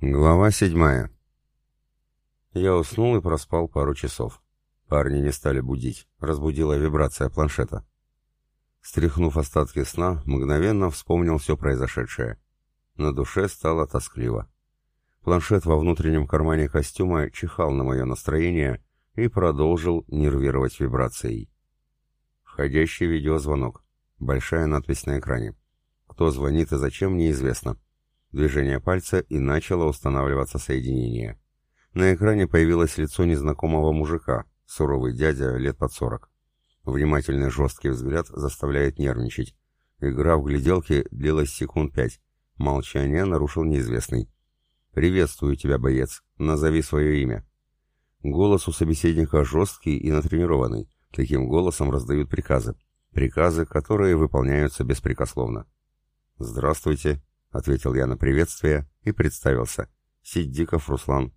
Глава седьмая. Я уснул и проспал пару часов. Парни не стали будить, разбудила вибрация планшета. Стряхнув остатки сна, мгновенно вспомнил все произошедшее. На душе стало тоскливо. Планшет во внутреннем кармане костюма чихал на мое настроение и продолжил нервировать вибрацией. Входящий видеозвонок. Большая надпись на экране. Кто звонит и зачем, неизвестно движение пальца и начало устанавливаться соединение. На экране появилось лицо незнакомого мужика, суровый дядя лет под сорок. Внимательный жесткий взгляд заставляет нервничать. Игра в гляделки длилась секунд пять. Молчание нарушил неизвестный. «Приветствую тебя, боец. Назови свое имя». Голос у собеседника жесткий и натренированный. Таким голосом раздают приказы. Приказы, которые выполняются беспрекословно. «Здравствуйте», — ответил я на приветствие и представился. «Сиддиков Руслан».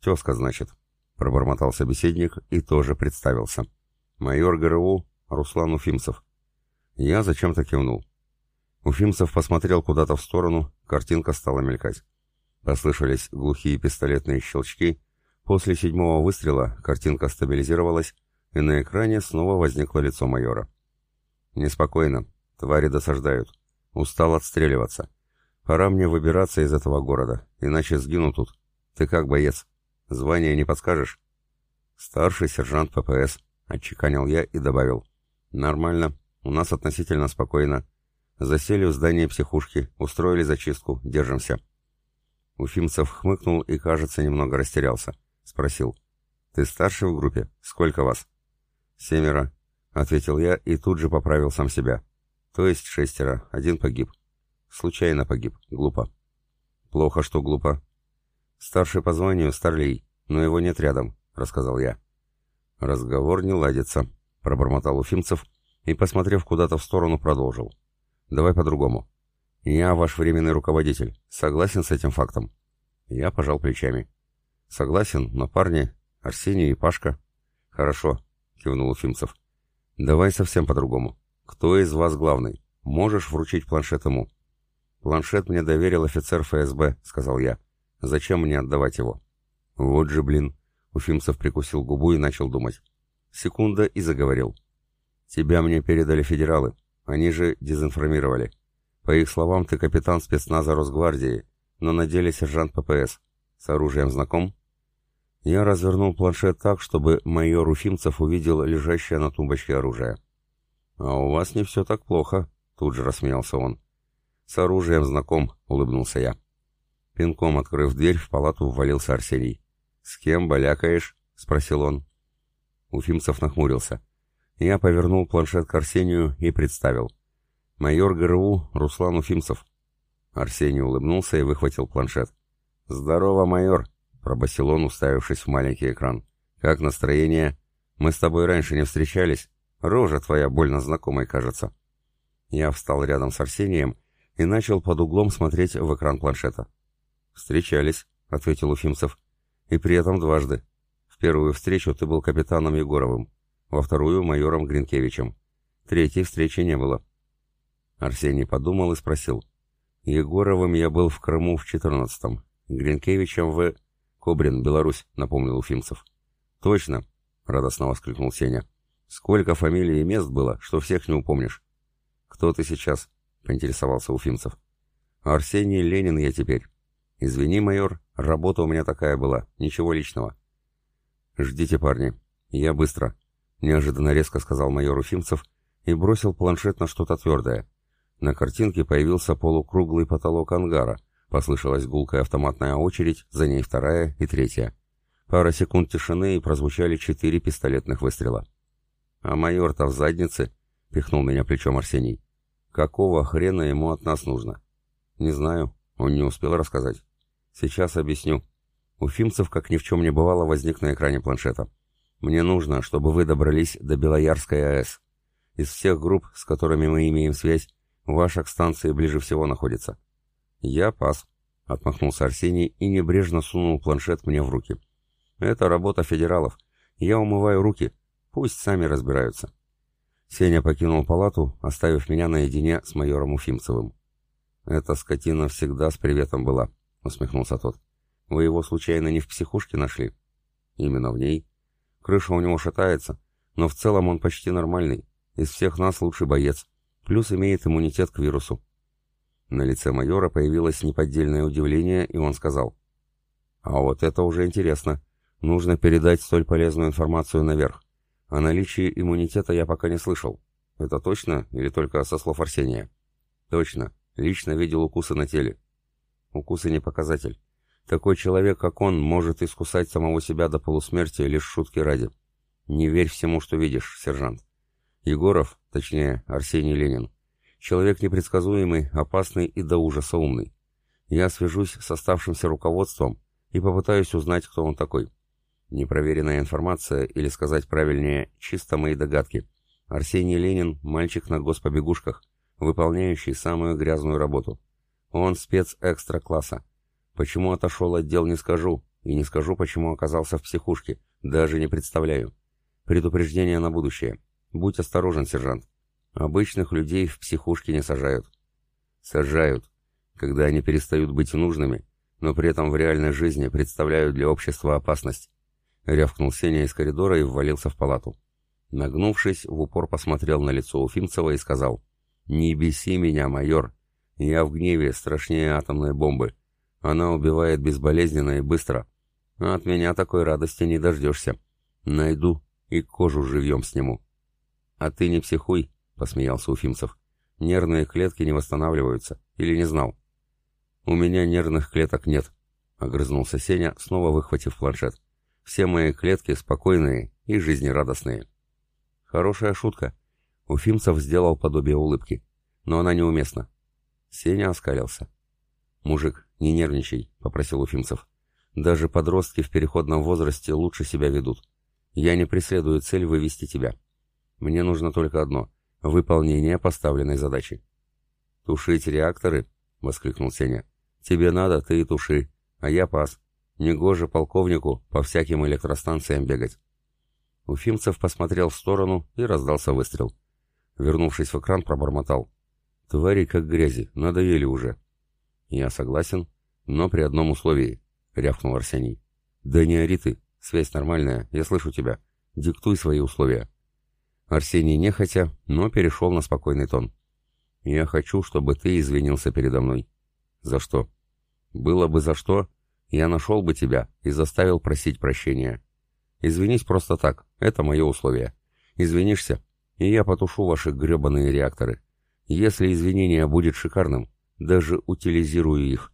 «Тезка, значит», — пробормотал собеседник и тоже представился. «Майор ГРУ Руслан Уфимцев». Я зачем-то кивнул. Уфимцев посмотрел куда-то в сторону, картинка стала мелькать. Послышались глухие пистолетные щелчки. После седьмого выстрела картинка стабилизировалась, и на экране снова возникло лицо майора. «Неспокойно. Твари досаждают. Устал отстреливаться. Пора мне выбираться из этого города, иначе сгину тут. Ты как, боец? Звание не подскажешь? Старший сержант ППС, отчеканил я и добавил. Нормально, у нас относительно спокойно. Засели в здании психушки, устроили зачистку, держимся. Уфимцев хмыкнул и, кажется, немного растерялся. Спросил. «Ты старший в группе? Сколько вас?» «Семеро», — ответил я и тут же поправил сам себя. «То есть шестеро, один погиб. Случайно погиб. Глупо. Плохо, что глупо. Старший по званию Старлей, но его нет рядом, рассказал я. Разговор не ладится, пробормотал Уфимцев и, посмотрев куда-то в сторону, продолжил. Давай по-другому. Я ваш временный руководитель. Согласен с этим фактом? Я пожал плечами. Согласен, но парни, Арсений и Пашка. Хорошо, кивнул Уфимцев. Давай совсем по-другому. Кто из вас главный? Можешь вручить планшет ему. «Планшет мне доверил офицер ФСБ», — сказал я. «Зачем мне отдавать его?» «Вот же, блин!» — Уфимцев прикусил губу и начал думать. Секунда и заговорил. «Тебя мне передали федералы. Они же дезинформировали. По их словам, ты капитан спецназа Росгвардии, но на деле сержант ППС. С оружием знаком?» Я развернул планшет так, чтобы майор Уфимцев увидел лежащее на тумбочке оружие. «А у вас не все так плохо», — тут же рассмеялся он. «С оружием знаком», — улыбнулся я. Пинком открыв дверь, в палату ввалился Арсений. «С кем балякаешь?» — спросил он. Уфимцев нахмурился. Я повернул планшет к Арсению и представил. «Майор ГРУ Руслан Уфимцев». Арсений улыбнулся и выхватил планшет. «Здорово, майор!» — пробасил он, уставившись в маленький экран. «Как настроение? Мы с тобой раньше не встречались. Рожа твоя больно знакомой, кажется». Я встал рядом с Арсением и начал под углом смотреть в экран планшета. «Встречались», — ответил Уфимцев. «И при этом дважды. В первую встречу ты был капитаном Егоровым, во вторую — майором Гринкевичем. Третьей встречи не было». Арсений подумал и спросил. «Егоровым я был в Крыму в четырнадцатом, Гринкевичем в...» «Кобрин, Беларусь», — напомнил Уфимцев. «Точно», — радостно воскликнул Сеня. «Сколько фамилий и мест было, что всех не упомнишь». «Кто ты сейчас?» — поинтересовался Уфимцев. «Арсений Ленин я теперь. Извини, майор, работа у меня такая была, ничего личного». «Ждите, парни, я быстро», — неожиданно резко сказал майор Уфимцев и бросил планшет на что-то твердое. На картинке появился полукруглый потолок ангара, послышалась гулкая автоматная очередь, за ней вторая и третья. Пара секунд тишины и прозвучали четыре пистолетных выстрела. «А майор-то в заднице?» — пихнул меня плечом Арсений. Какого хрена ему от нас нужно? Не знаю, он не успел рассказать. Сейчас объясню. Уфимцев, как ни в чем не бывало, возник на экране планшета. Мне нужно, чтобы вы добрались до Белоярской АЭС. Из всех групп, с которыми мы имеем связь, ваша к станции ближе всего находится. Я пас, отмахнулся Арсений и небрежно сунул планшет мне в руки. Это работа федералов. Я умываю руки, пусть сами разбираются. Сеня покинул палату, оставив меня наедине с майором Уфимцевым. Эта скотина всегда с приветом была, — усмехнулся тот. «Вы его случайно не в психушке нашли?» «Именно в ней. Крыша у него шатается, но в целом он почти нормальный. Из всех нас лучший боец. Плюс имеет иммунитет к вирусу». На лице майора появилось неподдельное удивление, и он сказал. «А вот это уже интересно. Нужно передать столь полезную информацию наверх. О наличии иммунитета я пока не слышал. Это точно или только со слов Арсения?» «Точно. Лично видел укусы на теле. Укусы не показатель. Такой человек, как он, может искусать самого себя до полусмерти лишь шутки ради. Не верь всему, что видишь, сержант. Егоров, точнее, Арсений Ленин, человек непредсказуемый, опасный и до ужаса умный. Я свяжусь с оставшимся руководством и попытаюсь узнать, кто он такой. Непроверенная информация, или сказать правильнее, чисто мои догадки. Арсений Ленин – мальчик на госпобегушках, выполняющий самую грязную работу. Он спец экстра-класса. Почему отошел от дел, не скажу. И не скажу, почему оказался в психушке. Даже не представляю. Предупреждение на будущее. Будь осторожен, сержант. Обычных людей в психушке не сажают. Сажают, когда они перестают быть нужными, но при этом в реальной жизни представляют для общества опасность. Рявкнул Сеня из коридора и ввалился в палату. Нагнувшись, в упор посмотрел на лицо Уфимцева и сказал, «Не беси меня, майор. Я в гневе страшнее атомной бомбы. Она убивает безболезненно и быстро. А от меня такой радости не дождешься. Найду и кожу живьем сниму. А ты не психуй, посмеялся Уфимцев. Нервные клетки не восстанавливаются. Или не знал? У меня нервных клеток нет, огрызнулся Сеня, снова выхватив планшет. Все мои клетки спокойные и жизнерадостные. Хорошая шутка. Уфимцев сделал подобие улыбки. Но она неуместна. Сеня оскалился. «Мужик, не нервничай», — попросил Уфимцев. «Даже подростки в переходном возрасте лучше себя ведут. Я не преследую цель вывести тебя. Мне нужно только одно — выполнение поставленной задачи». «Тушить реакторы?» — воскликнул Сеня. «Тебе надо, ты и туши, а я пас. Негоже полковнику по всяким электростанциям бегать». Уфимцев посмотрел в сторону и раздался выстрел. Вернувшись в экран, пробормотал. Твари как грязи, надоели уже. Я согласен, но при одном условии, рявкнул Арсений. Да не ори ты, связь нормальная, я слышу тебя. Диктуй свои условия. Арсений нехотя, но перешел на спокойный тон. Я хочу, чтобы ты извинился передо мной. За что? Было бы за что, я нашел бы тебя и заставил просить прощения. Извинись просто так, это мое условие. Извинишься, и я потушу ваши гребаные реакторы. Если извинение будет шикарным, даже утилизирую их.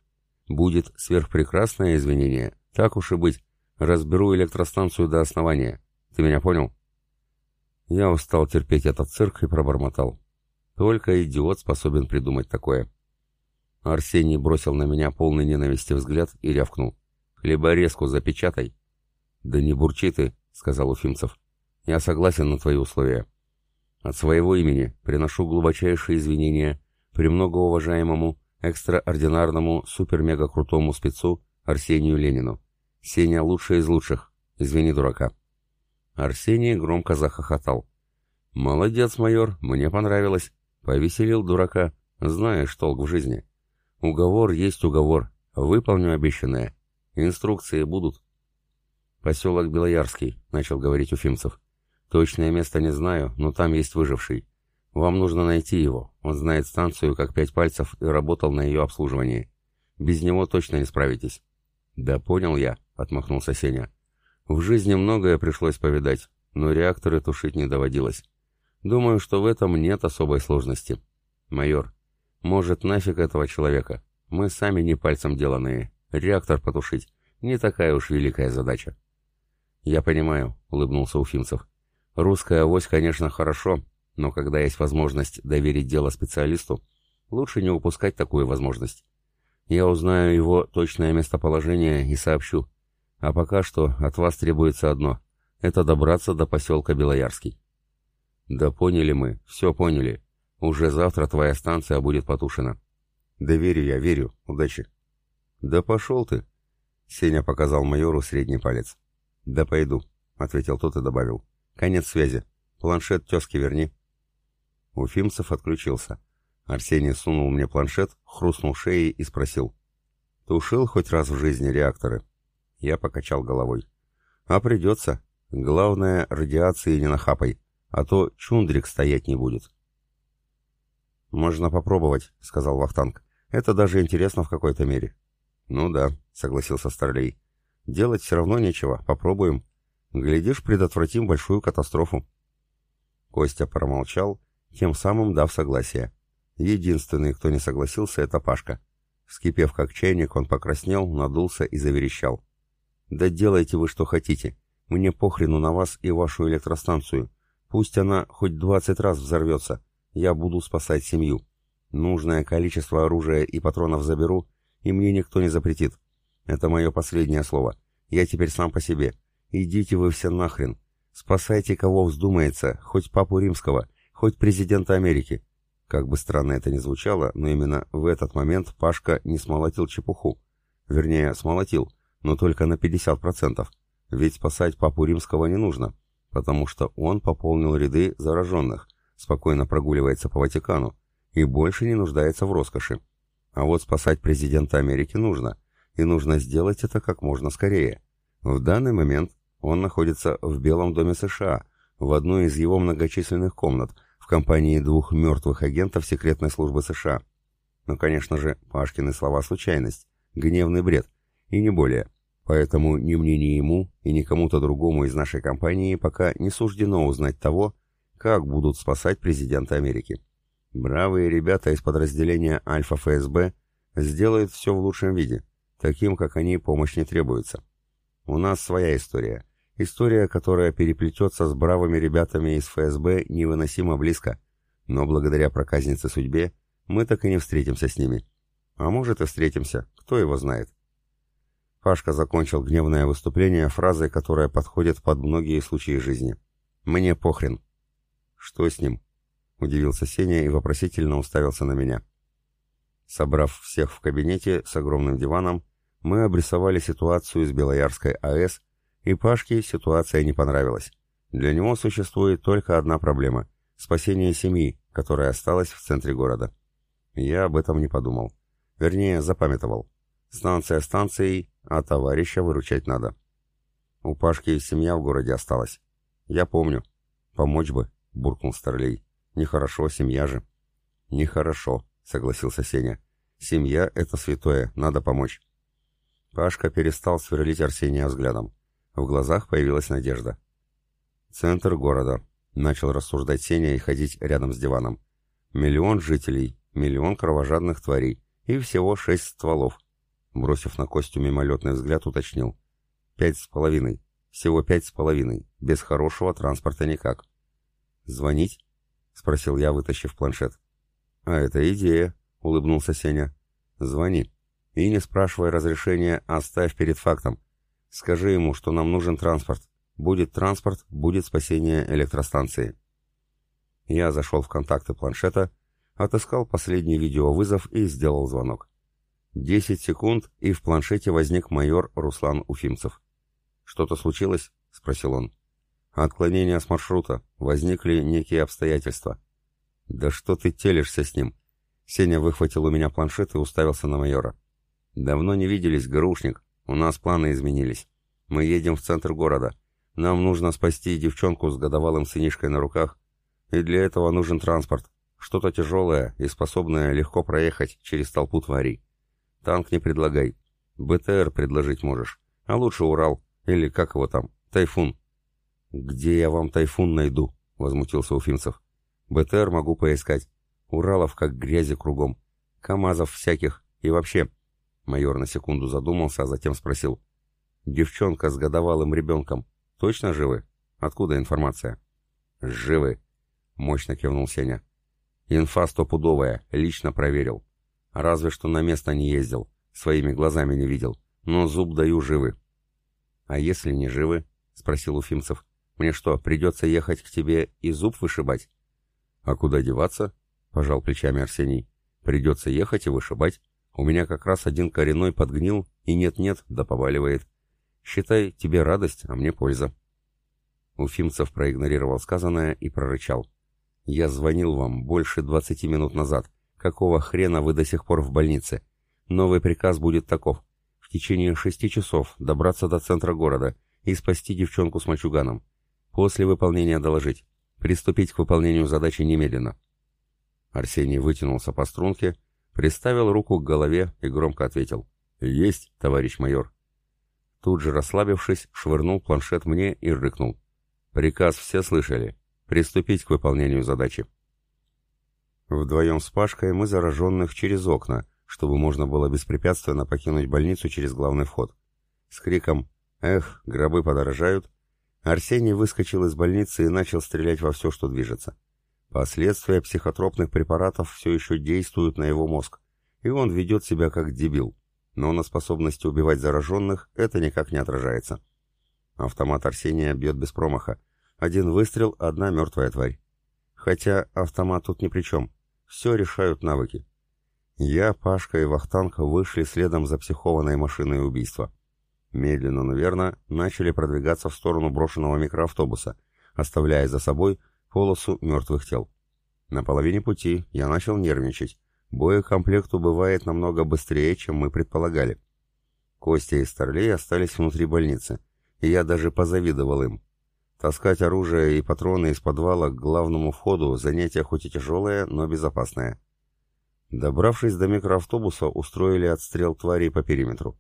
Будет сверхпрекрасное извинение, так уж и быть. Разберу электростанцию до основания. Ты меня понял? Я устал терпеть этот цирк и пробормотал. Только идиот способен придумать такое. Арсений бросил на меня полный ненависти взгляд и рявкнул. «Хлеборезку запечатай». «Да не бурчи ты», — сказал Уфимцев. «Я согласен на твои условия. От своего имени приношу глубочайшие извинения премногоуважаемому, экстраординарному, супер-мега-крутому спецу Арсению Ленину. Сеня лучший из лучших. Извини, дурака. Арсений громко захохотал. «Молодец, майор, мне понравилось. Повеселил дурака. Знаешь толк в жизни. Уговор есть уговор. Выполню обещанное. Инструкции будут». «Поселок Белоярский», — начал говорить Уфимцев. Точное место не знаю, но там есть выживший. Вам нужно найти его. Он знает станцию как пять пальцев и работал на ее обслуживании. Без него точно не справитесь. Да понял я, отмахнулся Сеня. В жизни многое пришлось повидать, но реакторы тушить не доводилось. Думаю, что в этом нет особой сложности. Майор, может, нафиг этого человека? Мы сами не пальцем деланные. Реактор потушить не такая уж великая задача. Я понимаю, улыбнулся Уфимцев. Русская авось, конечно, хорошо, но когда есть возможность доверить дело специалисту, лучше не упускать такую возможность. Я узнаю его точное местоположение и сообщу. А пока что от вас требуется одно — это добраться до поселка Белоярский. Да поняли мы, все поняли. Уже завтра твоя станция будет потушена. Да верю я, верю. Удачи. Да пошел ты. Сеня показал майору средний палец. Да пойду, ответил тот и добавил. Конец связи. Планшет тезки верни. Уфимцев отключился. Арсений сунул мне планшет, хрустнул шеей и спросил. Тушил хоть раз в жизни реакторы. Я покачал головой. А придется. Главное, радиации не нахапай, а то чундрик стоять не будет. «Можно попробовать», — сказал Вахтанг. «Это даже интересно в какой-то мере». «Ну да», — согласился Старлей. «Делать все равно нечего. Попробуем. Глядишь, предотвратим большую катастрофу». Костя промолчал, тем самым дав согласие. Единственный, кто не согласился, это Пашка. Вскипев как чайник, он покраснел, надулся и заверещал. «Да делайте вы, что хотите. Мне похрену на вас и вашу электростанцию. Пусть она хоть двадцать раз взорвется. Я буду спасать семью. Нужное количество оружия и патронов заберу, и мне никто не запретит. Это мое последнее слово. Я теперь сам по себе. Идите вы все нахрен. Спасайте кого вздумается, хоть папу римского, хоть президента Америки. Как бы странно это ни звучало, но именно в этот момент Пашка не смолотил чепуху. Вернее, смолотил, но только на 50%. Ведь спасать папу римского не нужно, потому что он пополнил ряды зараженных, спокойно прогуливается по Ватикану и больше не нуждается в роскоши. А вот спасать президента Америки нужно, и нужно сделать это как можно скорее. В данный момент он находится в Белом доме США, в одной из его многочисленных комнат, в компании двух мертвых агентов секретной службы США. Но, конечно же, Пашкины слова случайность, гневный бред, и не более. Поэтому ни мне, ни ему, и ни кому-то другому из нашей компании пока не суждено узнать того, как будут спасать президента Америки. Бравые ребята из подразделения Альфа ФСБ сделают все в лучшем виде, таким, как они, помощь не требуется. У нас своя история. История, которая переплетется с бравыми ребятами из ФСБ невыносимо близко. Но благодаря проказнице судьбе мы так и не встретимся с ними. А может и встретимся, кто его знает. Пашка закончил гневное выступление фразой, которая подходит под многие случаи жизни. «Мне похрен». «Что с ним?» — удивился Сеня и вопросительно уставился на меня. Собрав всех в кабинете с огромным диваном, мы обрисовали ситуацию с Белоярской АЭС, и Пашке ситуация не понравилась. Для него существует только одна проблема — спасение семьи, которая осталась в центре города. Я об этом не подумал. Вернее, запамятовал. Станция станцией, а товарища выручать надо. У Пашки семья в городе осталась. Я помню. Помочь бы буркнул Старлей. «Нехорошо, семья же». «Нехорошо», — согласился Сеня. «Семья — это святое, надо помочь». Пашка перестал сверлить Арсения взглядом. В глазах появилась надежда. «Центр города», — начал рассуждать Сеня и ходить рядом с диваном. «Миллион жителей, миллион кровожадных тварей и всего шесть стволов». Бросив на Костю мимолетный взгляд, уточнил. «Пять с половиной. Всего пять с половиной. Без хорошего транспорта никак. «Звонить?» — спросил я, вытащив планшет. «А это идея», — улыбнулся Сеня. «Звони. И не спрашивай разрешения, оставь перед фактом. Скажи ему, что нам нужен транспорт. Будет транспорт, будет спасение электростанции». Я зашел в контакты планшета, отыскал последний видеовызов и сделал звонок. Десять секунд, и в планшете возник майор Руслан Уфимцев. «Что-то случилось?» — спросил он. Отклонения с маршрута. Возникли некие обстоятельства. Да что ты телишься с ним? Сеня выхватил у меня планшет и уставился на майора. Давно не виделись, грушник. У нас планы изменились. Мы едем в центр города. Нам нужно спасти девчонку с годовалым сынишкой на руках. И для этого нужен транспорт. Что-то тяжелое и способное легко проехать через толпу тварей. Танк не предлагай. БТР предложить можешь. А лучше Урал. Или как его там? Тайфун. «Где я вам тайфун найду?» — возмутился Уфимцев. «БТР могу поискать. Уралов как грязи кругом. КамАЗов всяких. И вообще...» Майор на секунду задумался, а затем спросил. «Девчонка с годовалым ребенком. Точно живы? Откуда информация?» «Живы», — мощно кивнул Сеня. «Инфа стопудовая. Лично проверил. Разве что на место не ездил. Своими глазами не видел. Но зуб даю живы». «А если не живы?» — спросил Уфимцев. Мне что, придется ехать к тебе и зуб вышибать? А куда деваться? Пожал плечами Арсений. Придется ехать и вышибать. У меня как раз один коренной подгнил, и нет-нет, да поваливает. Считай, тебе радость, а мне польза. Уфимцев проигнорировал сказанное и прорычал. «Я звонил вам больше двадцати минут назад. Какого хрена вы до сих пор в больнице? Новый приказ будет таков. В течение шести часов добраться до центра города и спасти девчонку с мальчуганом. После выполнения доложить. Приступить к выполнению задачи немедленно. Арсений вытянулся по струнке, приставил руку к голове и громко ответил. «Есть, товарищ майор». Тут же, расслабившись, швырнул планшет мне и рыкнул. «Приказ все слышали. Приступить к выполнению задачи». Вдвоем с Пашкой мы зараженных через окна, чтобы можно было беспрепятственно покинуть больницу через главный вход. С криком «Эх, гробы подорожают!» Арсений выскочил из больницы и начал стрелять во все, что движется. Последствия психотропных препаратов все еще действуют на его мозг, и он ведет себя как дебил но на способности убивать зараженных это никак не отражается. Автомат Арсения бьет без промаха. Один выстрел, одна мертвая тварь. Хотя автомат тут ни при чем. Все решают навыки. Я, Пашка и Вахтанг вышли следом за психованной машиной убийства. Медленно, но верно, начали продвигаться в сторону брошенного микроавтобуса, оставляя за собой полосу мертвых тел. На половине пути я начал нервничать, Боекомплект убывает намного быстрее, чем мы предполагали. Костя и Старлей остались внутри больницы, и я даже позавидовал им. Таскать оружие и патроны из подвала к главному входу – занятие хоть и тяжелое, но безопасное. Добравшись до микроавтобуса, устроили отстрел тварей по периметру.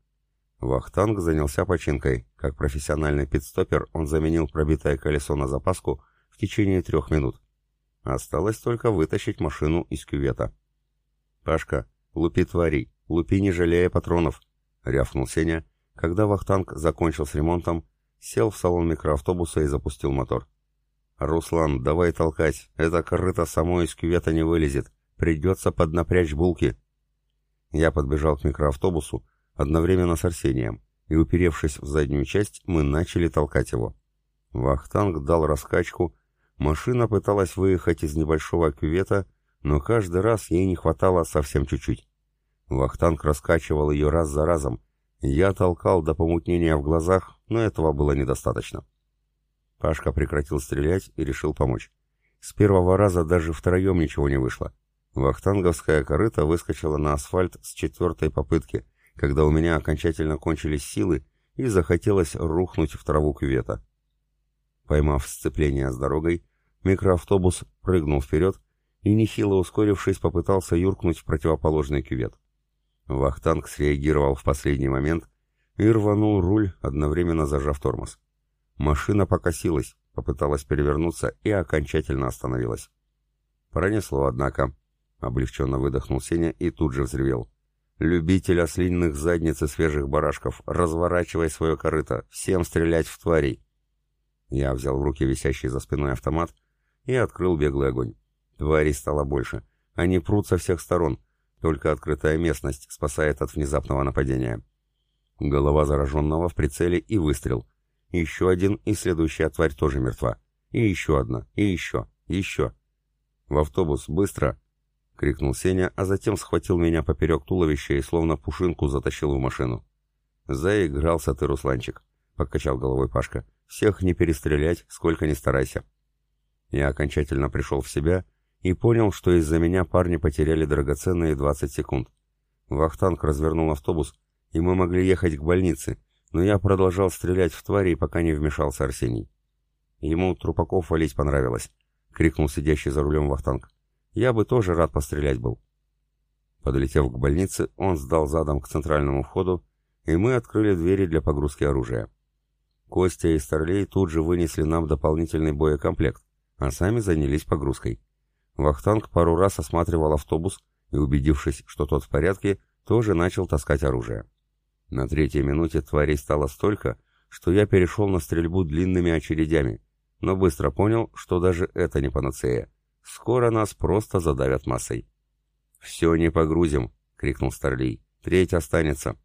Вахтанг занялся починкой. Как профессиональный пидстопер он заменил пробитое колесо на запаску в течение трех минут. Осталось только вытащить машину из кювета. «Пашка, лупи тварей, лупи не жалея патронов», — рявкнул Сеня, когда Вахтанг закончил с ремонтом, сел в салон микроавтобуса и запустил мотор. «Руслан, давай толкать, это корыто само из кювета не вылезет, придется поднапрячь булки». Я подбежал к микроавтобусу одновременно с Арсением, и, уперевшись в заднюю часть, мы начали толкать его. Вахтанг дал раскачку, машина пыталась выехать из небольшого кювета, но каждый раз ей не хватало совсем чуть-чуть. Вахтанг раскачивал ее раз за разом. Я толкал до помутнения в глазах, но этого было недостаточно. Пашка прекратил стрелять и решил помочь. С первого раза даже втроем ничего не вышло. Вахтанговская корыта выскочила на асфальт с четвертой попытки, когда у меня окончательно кончились силы и захотелось рухнуть в траву кювета. Поймав сцепление с дорогой, микроавтобус прыгнул вперед и, нехило ускорившись, попытался юркнуть в противоположный кювет. Вахтанг среагировал в последний момент и рванул руль, одновременно зажав тормоз. Машина покосилась, попыталась перевернуться и окончательно остановилась. Пронесло, однако. Облегченно выдохнул Сеня и тут же взревел. «Любитель ослинных задниц и свежих барашков, разворачивай свое корыто, всем стрелять в тварей!» Я взял в руки висящий за спиной автомат и открыл беглый огонь. Тварей стало больше. Они прут со всех сторон. Только открытая местность спасает от внезапного нападения. Голова зараженного в прицеле и выстрел. Еще один, и следующая тварь тоже мертва. И еще одна, и еще, еще. «В автобус, быстро!» — крикнул Сеня, а затем схватил меня поперек туловища и словно пушинку затащил в машину. «Заигрался ты, Русланчик», — покачал головой Пашка. «Всех не перестрелять, сколько ни старайся». Я окончательно пришел в себя и понял, что из-за меня парни потеряли драгоценные 20 секунд. Вахтанг развернул автобус, и мы могли ехать к больнице, но я продолжал стрелять в тварей, пока не вмешался Арсений. Ему Трупаков валить понравилось, — крикнул сидящий за рулем Вахтанг. Я бы тоже рад пострелять был. Подлетев к больнице, он сдал задом к центральному входу, и мы открыли двери для погрузки оружия. Костя и Старлей тут же вынесли нам дополнительный боекомплект, а сами занялись погрузкой. Вахтанг пару раз осматривал автобус и, убедившись, что тот в порядке, тоже начал таскать оружие. На третьей минуте тварей стало столько, что я перешел на стрельбу длинными очередями, но быстро понял, что даже это не панацея. Скоро нас просто задавят массой. «Все не погрузим!» — крикнул Старлей. «Треть останется!»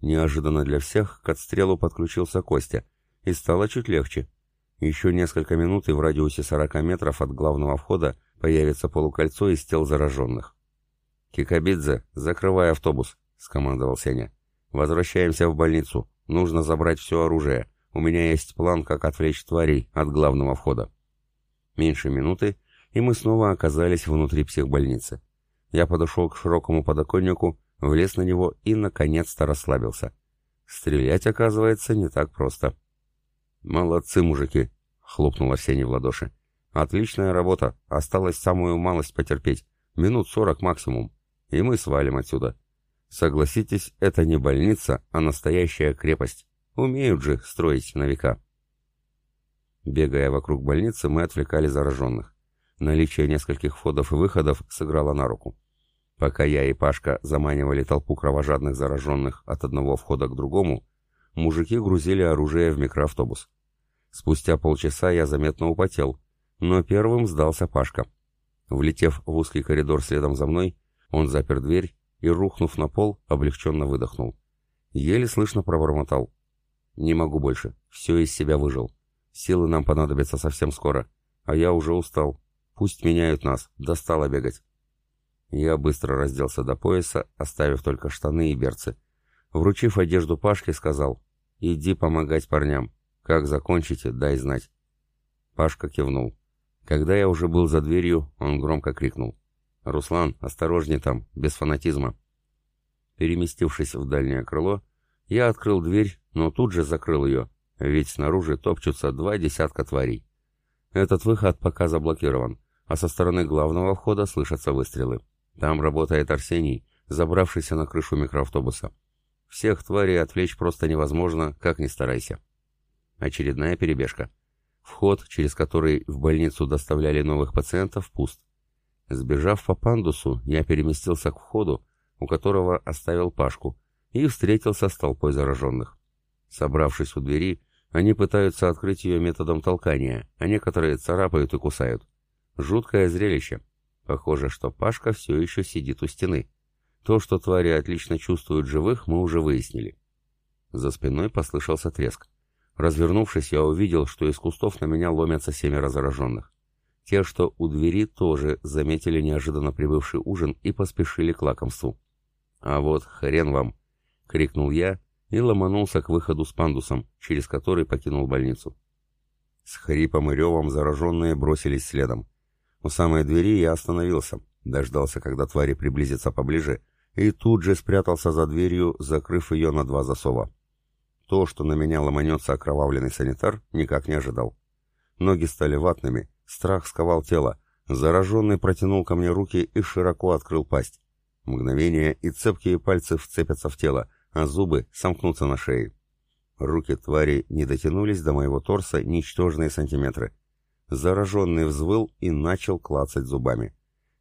Неожиданно для всех к отстрелу подключился Костя, и стало чуть легче. Еще несколько минут, и в радиусе 40 метров от главного входа появится полукольцо из тел зараженных. «Кикабидзе, закрывай автобус», — скомандовал Сеня. «Возвращаемся в больницу. Нужно забрать все оружие. У меня есть план, как отвлечь тварей от главного входа». Меньше минуты, и мы снова оказались внутри психбольницы. Я подошел к широкому подоконнику влез на него и, наконец-то, расслабился. Стрелять, оказывается, не так просто. «Молодцы, мужики!» — хлопнул Арсений в ладоши. «Отличная работа. Осталось самую малость потерпеть. Минут сорок максимум. И мы свалим отсюда. Согласитесь, это не больница, а настоящая крепость. Умеют же строить на века». Бегая вокруг больницы, мы отвлекали зараженных. Наличие нескольких входов и выходов сыграло на руку. Пока я и Пашка заманивали толпу кровожадных зараженных от одного входа к другому, мужики грузили оружие в микроавтобус. Спустя полчаса я заметно употел, но первым сдался Пашка. Влетев в узкий коридор следом за мной, он запер дверь и, рухнув на пол, облегченно выдохнул. Еле слышно пробормотал. «Не могу больше. Все из себя выжил. Силы нам понадобятся совсем скоро. А я уже устал. Пусть меняют нас. Достало бегать». Я быстро разделся до пояса, оставив только штаны и берцы. Вручив одежду Пашке, сказал, «Иди помогать парням. Как закончите, дай знать». Пашка кивнул. Когда я уже был за дверью, он громко крикнул. «Руслан, осторожней там, без фанатизма». Переместившись в дальнее крыло, я открыл дверь, но тут же закрыл ее, ведь снаружи топчутся два десятка тварей. Этот выход пока заблокирован, а со стороны главного входа слышатся выстрелы. Там работает Арсений, забравшийся на крышу микроавтобуса. Всех тварей отвлечь просто невозможно, как ни старайся. Очередная перебежка. Вход, через который в больницу доставляли новых пациентов, пуст. Сбежав по пандусу, я переместился к входу, у которого оставил Пашку, и встретился с толпой зараженных. Собравшись у двери, они пытаются открыть ее методом толкания, а некоторые царапают и кусают. Жуткое зрелище. Похоже, что Пашка все еще сидит у стены. То, что твари отлично чувствуют живых, мы уже выяснили. За спиной послышался треск. Развернувшись, я увидел, что из кустов на меня ломятся семеро зараженных. Те, что у двери, тоже заметили неожиданно прибывший ужин и поспешили к лакомству. «А вот хрен вам!» — крикнул я и ломанулся к выходу с пандусом, через который покинул больницу. С хрипом и ревом зараженные бросились следом. У самой двери я остановился, дождался, когда твари приблизятся поближе, и тут же спрятался за дверью, закрыв ее на два засова. То, что на меня ломанется окровавленный санитар, никак не ожидал. Ноги стали ватными, страх сковал тело, зараженный протянул ко мне руки и широко открыл пасть. Мгновение, и цепкие пальцы вцепятся в тело, а зубы сомкнутся на шее. Руки твари не дотянулись до моего торса ничтожные сантиметры. Зараженный взвыл и начал клацать зубами.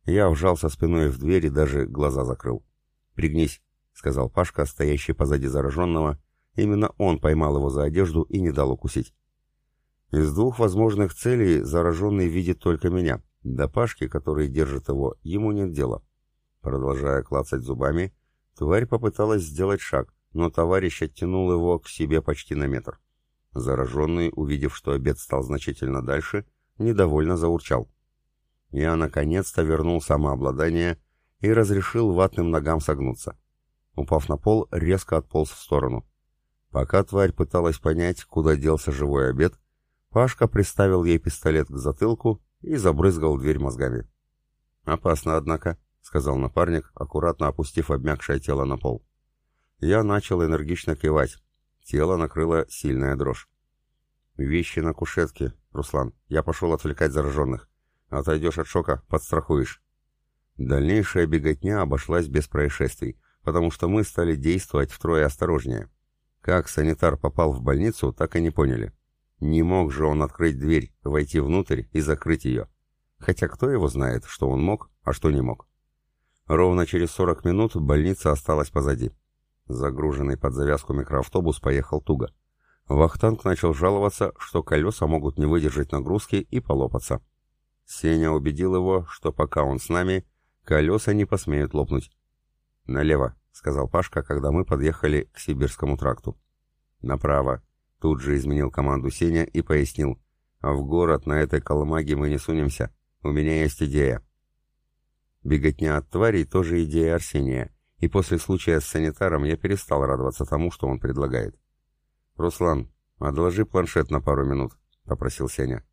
Я вжался спиной в дверь и даже глаза закрыл. «Пригнись», — сказал Пашка, стоящий позади зараженного. Именно он поймал его за одежду и не дал укусить. Из двух возможных целей зараженный видит только меня. До Пашки, который держит его, ему нет дела. Продолжая клацать зубами, тварь попыталась сделать шаг, но товарищ оттянул его к себе почти на метр. Зараженный, увидев, что обед стал значительно дальше, недовольно заурчал. Я наконец-то вернул самообладание и разрешил ватным ногам согнуться. Упав на пол, резко отполз в сторону. Пока тварь пыталась понять, куда делся живой обед, Пашка приставил ей пистолет к затылку и забрызгал дверь мозгами. «Опасно, однако», — сказал напарник, аккуратно опустив обмякшее тело на пол. Я начал энергично кивать. Тело накрыло сильная дрожь. «Вещи на кушетке, Руслан. Я пошел отвлекать зараженных. Отойдешь от шока, подстрахуешь». Дальнейшая беготня обошлась без происшествий, потому что мы стали действовать втрое осторожнее. Как санитар попал в больницу, так и не поняли. Не мог же он открыть дверь, войти внутрь и закрыть ее. Хотя кто его знает, что он мог, а что не мог. Ровно через 40 минут больница осталась позади. Загруженный под завязку микроавтобус поехал туго. Вахтанг начал жаловаться, что колеса могут не выдержать нагрузки и полопаться. Сеня убедил его, что пока он с нами, колеса не посмеют лопнуть. «Налево», — сказал Пашка, когда мы подъехали к Сибирскому тракту. «Направо», — тут же изменил команду Сеня и пояснил. «А в город на этой колымаге мы не сунемся. У меня есть идея». Беготня от тварей тоже идея Арсения, и после случая с санитаром я перестал радоваться тому, что он предлагает. «Руслан, отложи планшет на пару минут», — попросил Сеня.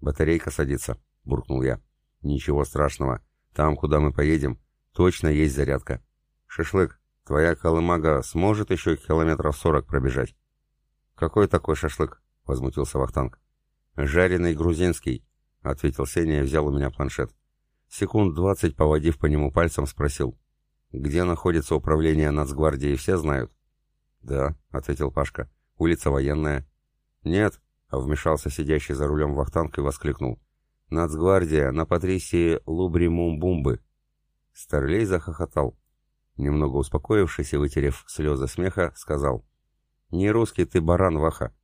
«Батарейка садится», — буркнул я. «Ничего страшного. Там, куда мы поедем, точно есть зарядка. Шашлык, Твоя колымага сможет еще километров сорок пробежать?» «Какой такой шашлык?» — возмутился Вахтанг. «Жареный грузинский», — ответил Сеня и взял у меня планшет. Секунд двадцать, поводив по нему пальцем, спросил. «Где находится управление нацгвардии, все знают?» «Да», — ответил Пашка. «Улица военная». «Нет», — вмешался сидящий за рулем Вахтанг и воскликнул. «Нацгвардия на Патрисии Лубри-Мумбумбы». Старлей захохотал. Немного успокоившись и вытерев слезы смеха, сказал. «Не русский ты баран, Ваха.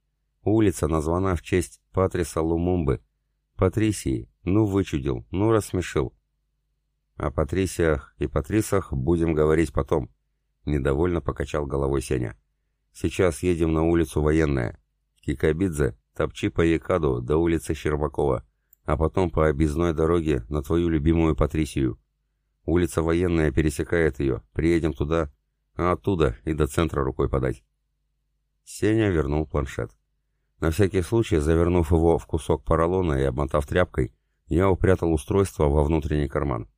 Улица названа в честь Патриса Лумумбы. Патрисии, ну вычудил, ну рассмешил. О Патрисиях и Патрисах будем говорить потом. Недовольно покачал головой Сеня. Сейчас едем на улицу Военная. Кикабидзе, топчи по Якаду до улицы Щербакова, а потом по объездной дороге на твою любимую Патрисию. Улица Военная пересекает ее, приедем туда, а оттуда и до центра рукой подать. Сеня вернул планшет. На всякий случай, завернув его в кусок поролона и обмотав тряпкой, я упрятал устройство во внутренний карман.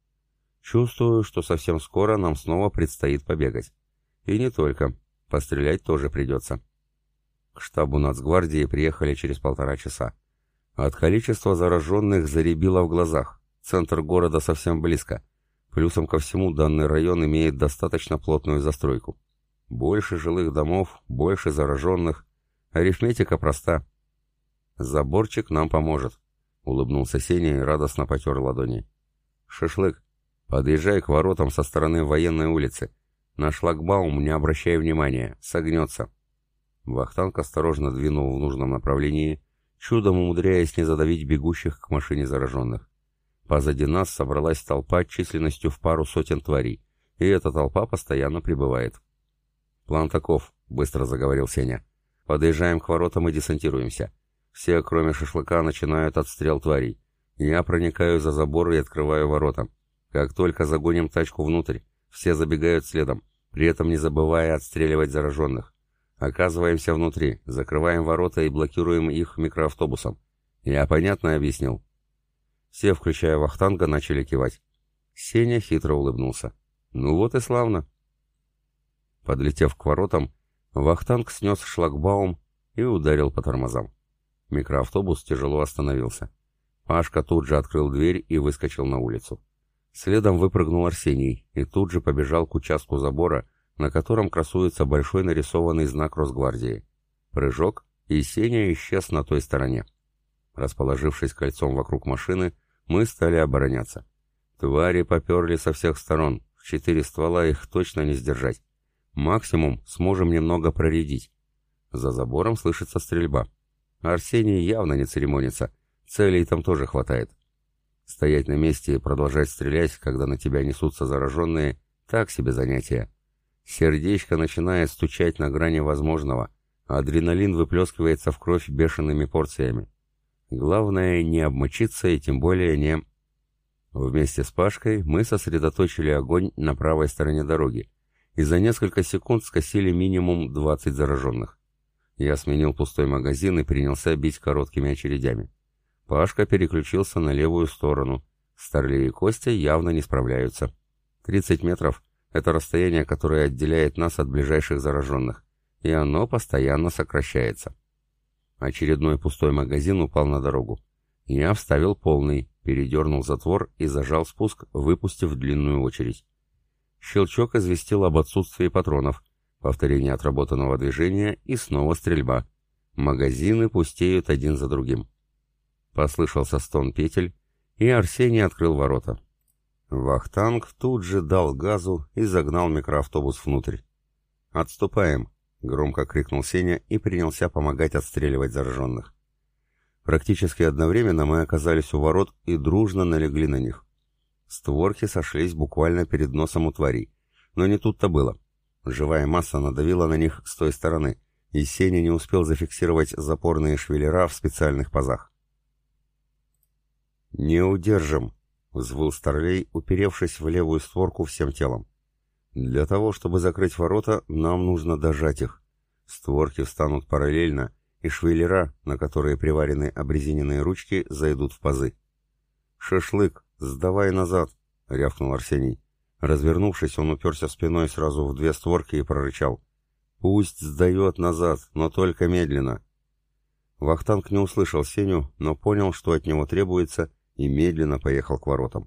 Чувствую, что совсем скоро нам снова предстоит побегать. И не только. Пострелять тоже придется. К штабу нацгвардии приехали через полтора часа. От количества зараженных заребило в глазах. Центр города совсем близко. Плюсом ко всему данный район имеет достаточно плотную застройку. Больше жилых домов, больше зараженных. Арифметика проста. «Заборчик нам поможет», — улыбнулся Сеня и радостно потер ладони. «Шашлык, Подъезжай к воротам со стороны военной улицы. На шлагбаум не обращай внимания, согнется. Вахтанг осторожно двинул в нужном направлении, чудом умудряясь не задавить бегущих к машине зараженных. Позади нас собралась толпа численностью в пару сотен тварей, и эта толпа постоянно прибывает. «План таков», — быстро заговорил Сеня. «Подъезжаем к воротам и десантируемся. Все, кроме шашлыка, начинают отстрел тварей. Я проникаю за забор и открываю ворота. Как только загоним тачку внутрь, все забегают следом, при этом не забывая отстреливать зараженных. Оказываемся внутри, закрываем ворота и блокируем их микроавтобусом. Я понятно объяснил. Все, включая Вахтанга, начали кивать. Сеня хитро улыбнулся. Ну вот и славно. Подлетев к воротам, Вахтанг снес шлагбаум и ударил по тормозам. Микроавтобус тяжело остановился. Пашка тут же открыл дверь и выскочил на улицу. Следом выпрыгнул Арсений и тут же побежал к участку забора, на котором красуется большой нарисованный знак Росгвардии. Прыжок, и Сеня исчез на той стороне. Расположившись кольцом вокруг машины, мы стали обороняться. Твари поперли со всех сторон, в четыре ствола их точно не сдержать. Максимум сможем немного проредить. За забором слышится стрельба. Арсений явно не церемонится, целей там тоже хватает. Стоять на месте и продолжать стрелять, когда на тебя несутся зараженные, так себе занятие. Сердечко начинает стучать на грани возможного, а адреналин выплескивается в кровь бешеными порциями. Главное не обмочиться и тем более не... Вместе с Пашкой мы сосредоточили огонь на правой стороне дороги и за несколько секунд скосили минимум 20 зараженных. Я сменил пустой магазин и принялся бить короткими очередями. Пашка переключился на левую сторону. Старлей и Костя явно не справляются. 30 метров — это расстояние, которое отделяет нас от ближайших зараженных, и оно постоянно сокращается. Очередной пустой магазин упал на дорогу. Я вставил полный, передернул затвор и зажал спуск, выпустив длинную очередь. Щелчок известил об отсутствии патронов, повторение отработанного движения и снова стрельба. Магазины пустеют один за другим. Послышался стон петель, и Арсений открыл ворота. Вахтанг тут же дал газу и загнал микроавтобус внутрь. «Отступаем!» — громко крикнул Сеня и принялся помогать отстреливать зараженных. Практически одновременно мы оказались у ворот и дружно налегли на них. Створки сошлись буквально перед носом у тварей. Но не тут-то было. Живая масса надавила на них с той стороны, и Сеня не успел зафиксировать запорные швеллера в специальных пазах. «Не удержим!» — взвыл Старлей, уперевшись в левую створку всем телом. «Для того, чтобы закрыть ворота, нам нужно дожать их. Створки встанут параллельно, и швеллера, на которые приварены обрезиненные ручки, зайдут в пазы». «Шашлык, сдавай назад!» — рявкнул Арсений. Развернувшись, он уперся спиной сразу в две створки и прорычал. «Пусть сдает назад, но только медленно». Вахтанг не услышал Сеню, но понял, что от него требуется, и медленно поехал к воротам.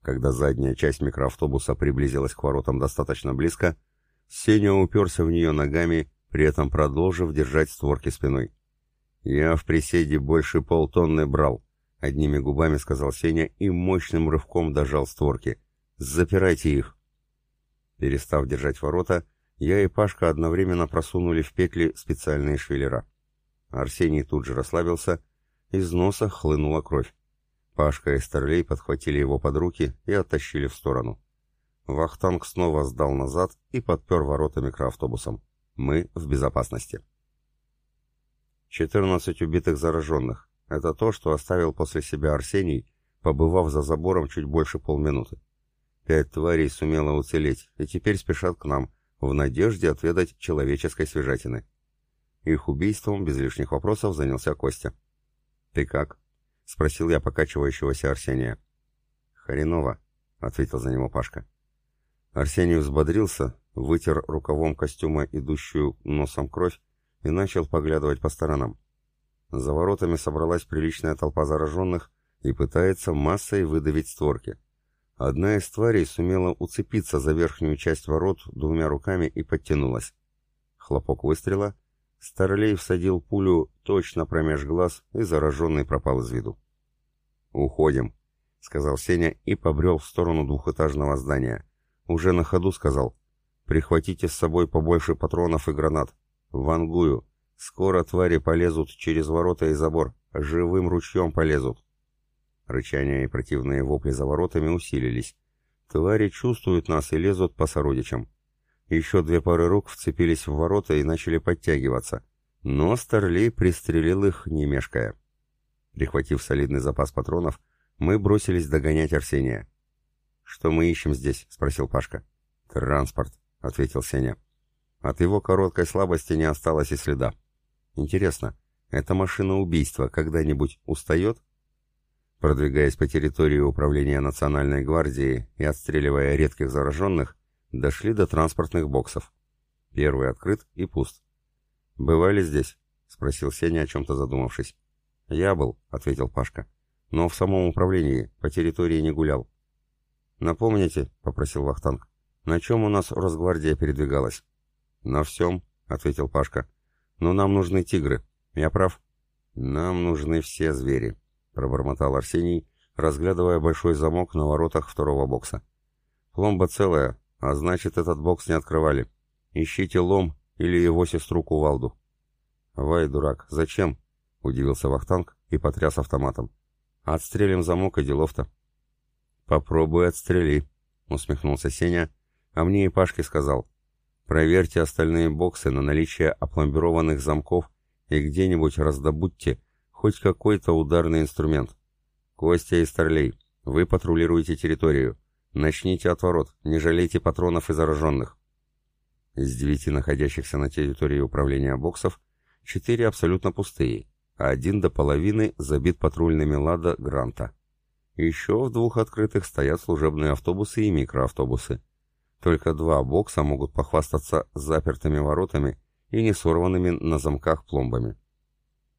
Когда задняя часть микроавтобуса приблизилась к воротам достаточно близко, Сеня уперся в нее ногами, при этом продолжив держать створки спиной. «Я в приседе больше полтонны брал», — одними губами сказал Сеня и мощным рывком дожал створки. «Запирайте их!» Перестав держать ворота, я и Пашка одновременно просунули в петли специальные швеллера. Арсений тут же расслабился, из носа хлынула кровь. Пашка и Старлей подхватили его под руки и оттащили в сторону. Вахтанг снова сдал назад и подпер ворота микроавтобусом. Мы в безопасности. 14 убитых зараженных. Это то, что оставил после себя Арсений, побывав за забором чуть больше полминуты. Пять тварей сумело уцелеть, и теперь спешат к нам, в надежде отведать человеческой свежатины. Их убийством без лишних вопросов занялся Костя. «Ты как?» — спросил я покачивающегося Арсения. «Хреново», — ответил за него Пашка. Арсений взбодрился, вытер рукавом костюма идущую носом кровь и начал поглядывать по сторонам. За воротами собралась приличная толпа зараженных и пытается массой выдавить створки. Одна из тварей сумела уцепиться за верхнюю часть ворот двумя руками и подтянулась. Хлопок выстрела. Старлей всадил пулю точно промеж глаз, и зараженный пропал из виду. «Уходим», — сказал Сеня и побрел в сторону двухэтажного здания. Уже на ходу сказал. «Прихватите с собой побольше патронов и гранат. Вангую. Скоро твари полезут через ворота и забор. Живым ручьем полезут». Рычания и противные вопли за воротами усилились. Твари чувствуют нас и лезут по сородичам. Еще две пары рук вцепились в ворота и начали подтягиваться. Но Старлей пристрелил их, не мешкая. Прихватив солидный запас патронов, мы бросились догонять Арсения. «Что мы ищем здесь?» — спросил Пашка. «Транспорт», — ответил Сеня. От его короткой слабости не осталось и следа. «Интересно, эта машина убийства когда-нибудь устает?» Продвигаясь по территории управления Национальной гвардии и отстреливая редких зараженных, дошли до транспортных боксов. Первый открыт и пуст. «Бывали здесь?» — спросил Сеня, о чем-то задумавшись. «Я был», — ответил Пашка. «Но в самом управлении, по территории не гулял». «Напомните», — попросил Вахтанг, — «на чем у нас Росгвардия передвигалась?» «На всем», — ответил Пашка. «Но нам нужны тигры. Я прав?» «Нам нужны все звери», — пробормотал Арсений, разглядывая большой замок на воротах второго бокса. «Пломба целая, а значит, этот бокс не открывали. Ищите лом или его сестру Кувалду». «Вай, дурак, зачем?» — удивился Вахтанг и потряс автоматом. «Отстрелим замок и делов-то». «Попробуй отстрели», — усмехнулся Сеня, а мне и Пашке сказал. «Проверьте остальные боксы на наличие опломбированных замков и где-нибудь раздобудьте хоть какой-то ударный инструмент. Костя и Старлей, вы патрулируете территорию. Начните от ворот, не жалейте патронов и зараженных». Из девяти находящихся на территории управления боксов, четыре абсолютно пустые, а один до половины забит патрульными «Лада» Гранта. Еще в двух открытых стоят служебные автобусы и микроавтобусы. Только два бокса могут похвастаться запертыми воротами и не сорванными на замках пломбами.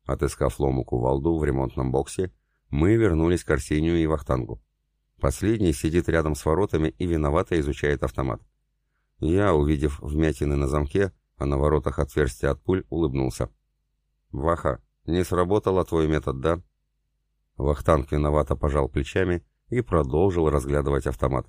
Отыскав лому кувалду в ремонтном боксе, мы вернулись к Арсению и Вахтангу. Последний сидит рядом с воротами и виновато изучает автомат. Я, увидев вмятины на замке, а на воротах отверстия от пуль, улыбнулся. «Ваха, не сработал твой метод, да?» Вахтанг виновато пожал плечами и продолжил разглядывать автомат.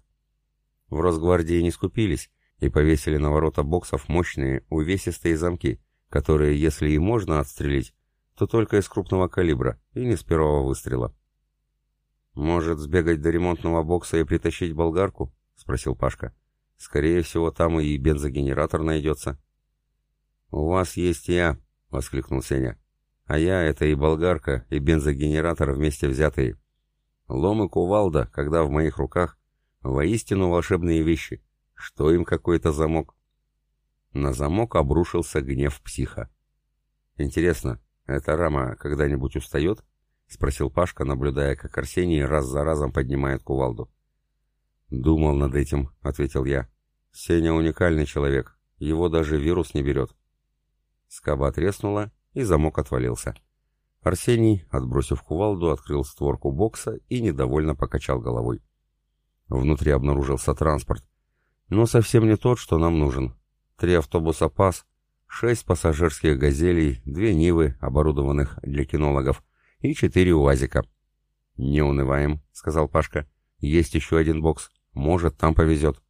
В Росгвардии не скупились и повесили на ворота боксов мощные, увесистые замки, которые, если и можно отстрелить, то только из крупного калибра и не с первого выстрела. «Может, сбегать до ремонтного бокса и притащить болгарку?» — спросил Пашка. «Скорее всего, там и бензогенератор найдется». «У вас есть я», — воскликнул Сеня. А я — это и болгарка, и бензогенератор вместе взятые. Лом и кувалда, когда в моих руках, воистину волшебные вещи. Что им какой-то замок? На замок обрушился гнев психа. «Интересно, эта рама когда-нибудь устает?» — спросил Пашка, наблюдая, как Арсений раз за разом поднимает кувалду. «Думал над этим», — ответил я. «Сеня уникальный человек, его даже вирус не берет». Скоба треснула, и замок отвалился. Арсений, отбросив кувалду, открыл створку бокса и недовольно покачал головой. Внутри обнаружился транспорт, но совсем не тот, что нам нужен. Три автобуса ПАС, шесть пассажирских «Газелей», две «Нивы», оборудованных для кинологов, и четыре «УАЗика». «Не унываем», — сказал Пашка. «Есть еще один бокс. Может, там повезет».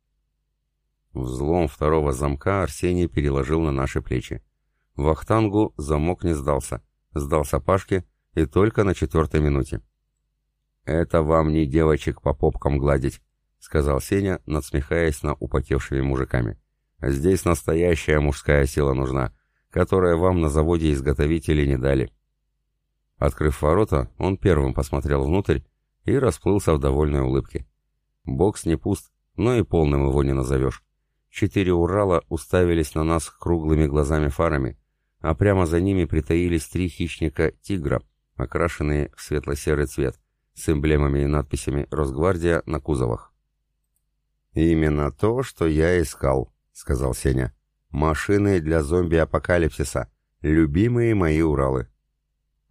Взлом второго замка Арсений переложил на наши плечи. Вахтангу замок не сдался. Сдался Пашке и только на четвертой минуте. «Это вам не девочек по попкам гладить», — сказал Сеня, надсмехаясь на употевшими мужиками. «Здесь настоящая мужская сила нужна, которая вам на заводе изготовители не дали». Открыв ворота, он первым посмотрел внутрь и расплылся в довольной улыбке. Бокс не пуст, но и полным его не назовешь. Четыре Урала уставились на нас круглыми глазами-фарами, а прямо за ними притаились три хищника-тигра, окрашенные в светло-серый цвет, с эмблемами и надписями «Росгвардия» на кузовах. «Именно то, что я искал», — сказал Сеня. «Машины для зомби-апокалипсиса. Любимые мои Уралы».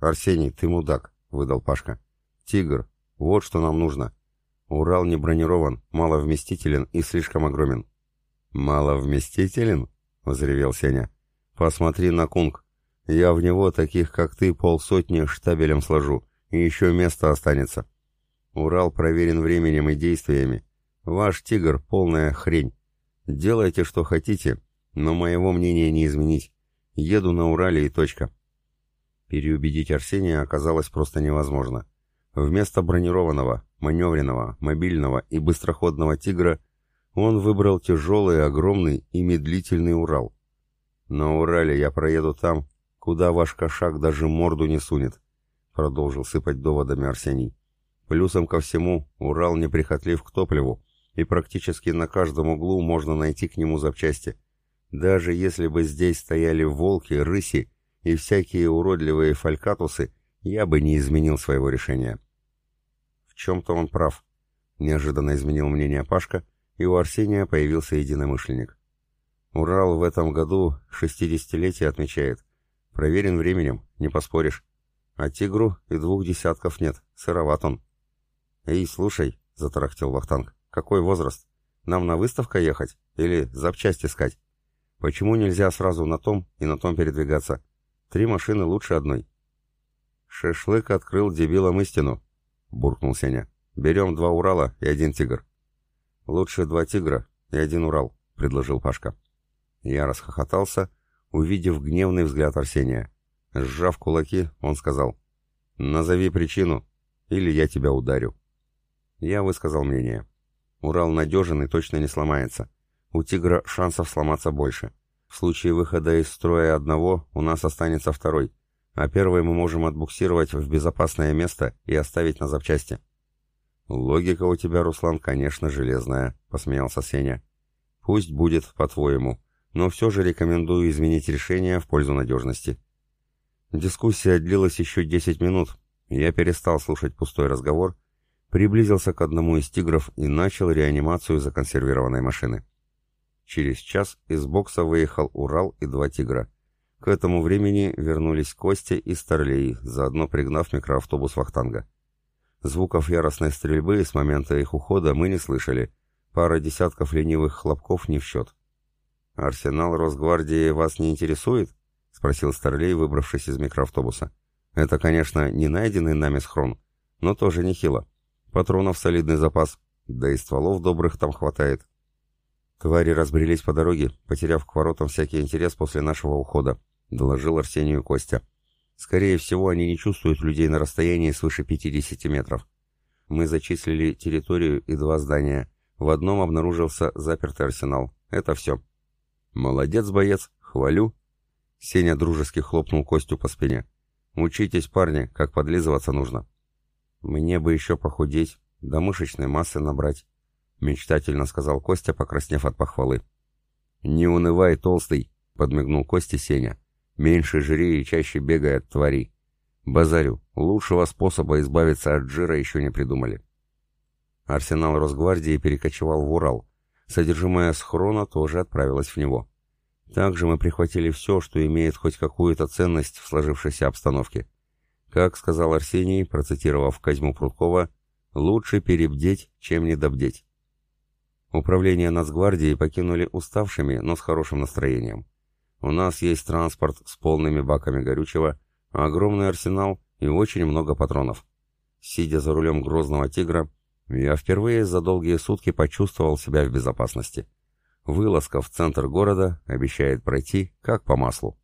«Арсений, ты мудак», — выдал Пашка. «Тигр, вот что нам нужно. Урал не бронирован, маловместителен и слишком огромен». «Маловместителен?» — взревел Сеня. «Посмотри на Кунг. Я в него таких, как ты, полсотни штабелем сложу, и еще место останется. Урал проверен временем и действиями. Ваш «Тигр» — полная хрень. Делайте, что хотите, но моего мнения не изменить. Еду на Урале и точка». Переубедить Арсения оказалось просто невозможно. Вместо бронированного, маневренного, мобильного и быстроходного «Тигра» он выбрал тяжелый, огромный и медлительный Урал. На Урале я проеду там, куда ваш кошак даже морду не сунет, продолжил сыпать доводами Арсений. Плюсом ко всему, Урал неприхотлив к топливу, и практически на каждом углу можно найти к нему запчасти. Даже если бы здесь стояли волки, рыси и всякие уродливые фалькатусы, я бы не изменил своего решения. В чем-то он прав. Неожиданно изменил мнение Пашка, и у Арсения появился единомышленник. Урал в этом году шестидесятилетие отмечает. Проверен временем, не поспоришь. А тигру и двух десятков нет, сыроват он. «Эй, слушай», — затарахтел Вахтанг, — «какой возраст? Нам на выставку ехать или запчасть искать? Почему нельзя сразу на том и на том передвигаться? Три машины лучше одной. Шашлык открыл дебилам истину, буркнул Сеня. Берем два Урала и один тигр. Лучше два тигра и один Урал, предложил Пашка. Я расхохотался, увидев гневный взгляд Арсения. Сжав кулаки, он сказал, «Назови причину, или я тебя ударю». Я высказал мнение. Урал надежен и точно не сломается. У «Тигра» шансов сломаться больше. В случае выхода из строя одного у нас останется второй, а первый мы можем отбуксировать в безопасное место и оставить на запчасти. «Логика у тебя, Руслан, конечно, железная», — посмеялся Сеня. «Пусть будет, по-твоему, но все же рекомендую изменить решение в пользу надежности». Дискуссия длилась еще 10 минут. Я перестал слушать пустой разговор, приблизился к одному из тигров и начал реанимацию законсервированной машины. Через час из бокса выехал Урал и два «Тигра». К этому времени вернулись Костя и Старлей, заодно пригнав микроавтобус Вахтанга. Звуков яростной стрельбы с момента их ухода мы не слышали. Пара десятков ленивых хлопков не в счет. «Арсенал Росгвардии вас не интересует?» — спросил Старлей, выбравшись из микроавтобуса. «Это, конечно, не найденный нами схрон, но тоже нехило. Патронов солидный запас, да и стволов добрых там хватает. Твари разбрелись по дороге, потеряв к воротам всякий интерес после нашего ухода, доложил Арсению Костя. Скорее всего, они не чувствуют людей на расстоянии свыше 50 метров. Мы зачислили территорию и два здания. В одном обнаружился запертый арсенал. Это все. Молодец, боец, хвалю. Сеня дружески хлопнул Костю по спине. Учитесь, парни, как подлизываться нужно. Мне бы еще похудеть, да мышечной массы набрать мечтательно сказал Костя, покраснев от похвалы. «Не унывай, толстый!» — подмигнул Косте Сеня. «Меньше жри и чаще бегай от тварей. Базарю, лучшего способа избавиться от жира еще не придумали». Арсенал Росгвардии перекочевал в Урал. Содержимое схрона тоже отправилось в него. Также мы прихватили все, что имеет хоть какую-то ценность в сложившейся обстановке. Как сказал Арсений, процитировав Козьму Прудкова, «лучше перебдеть, чем недобдеть». Управление Нацгвардии покинули уставшими, но с хорошим настроением. У нас есть транспорт с полными баками горючего, огромный арсенал и очень много патронов. Сидя за рулем грозного «Тигра», я впервые за долгие сутки почувствовал себя в безопасности. Вылазка в центр города обещает пройти как по маслу.